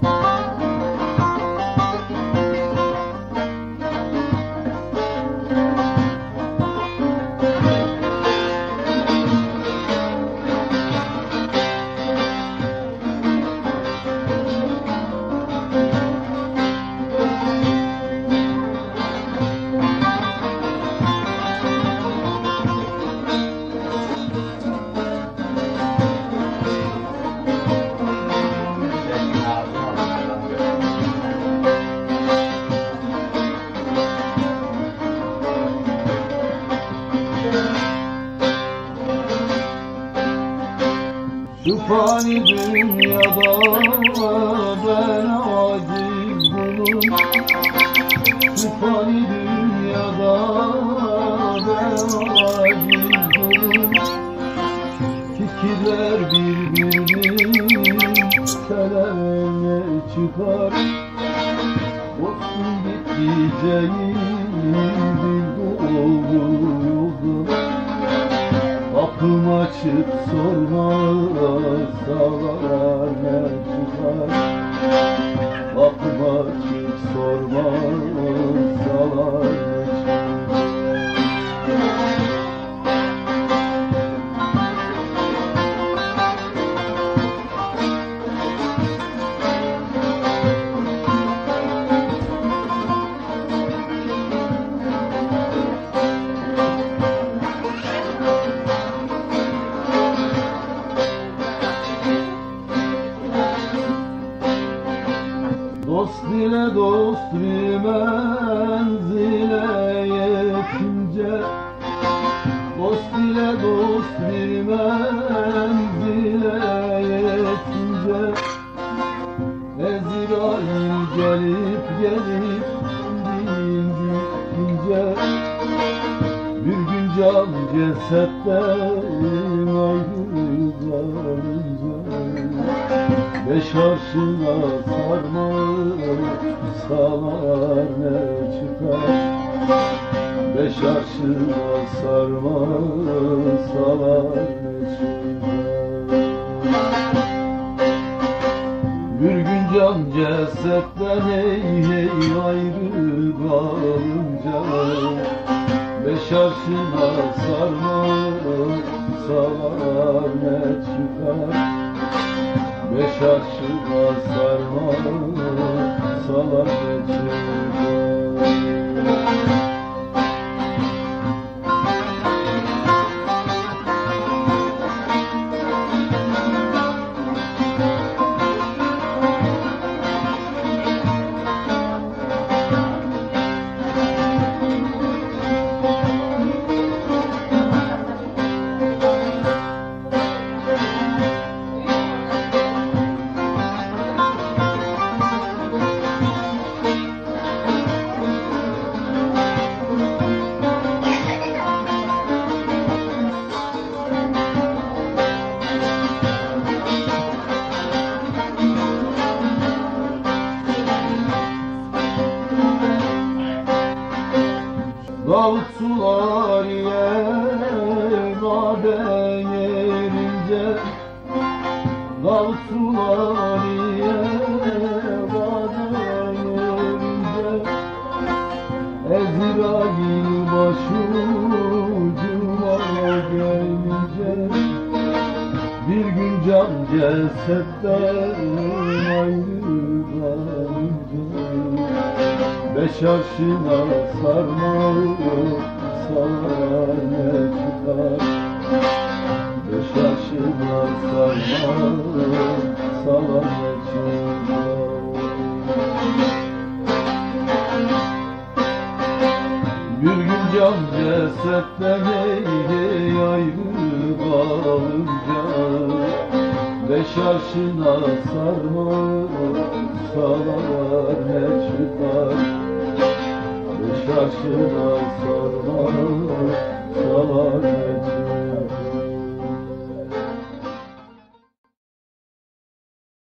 Bye. Şu fani dünyada ben aciz kulum Şu fani dünyada ben aciz kulum Fikirler birbirini selamle çıkar. Olsun bitmeyeceği bir doğru yolda Kapım açık sormazsalar ne çıkar Dost ile dost bir menzile yetince Dost ile dost bir menzile yetince Ezrail gelip gelip indi ince Bir gün can cesetten Beş arşına sarmasalar ne çıkar? Beş arşına sarmasalar ne çıkar? Bir gün can cesetten hey hey ayrı kalınca Beş arşına sarmasalar ne çıkar Beş aşığa sarma salar geçer Sular maden yerince sular maden yerince Ezrail başucuma gelince Bir gün can cesetten ayrı kalınca Beş arşına sarmasalar ne çıkar Beş arşına sarmasalar ne çıkar Bir gün can cesetten hey ayrı kalınca Beş arşına sarmasalar ne çıkar Beş arşına sarmasalar ne çıkar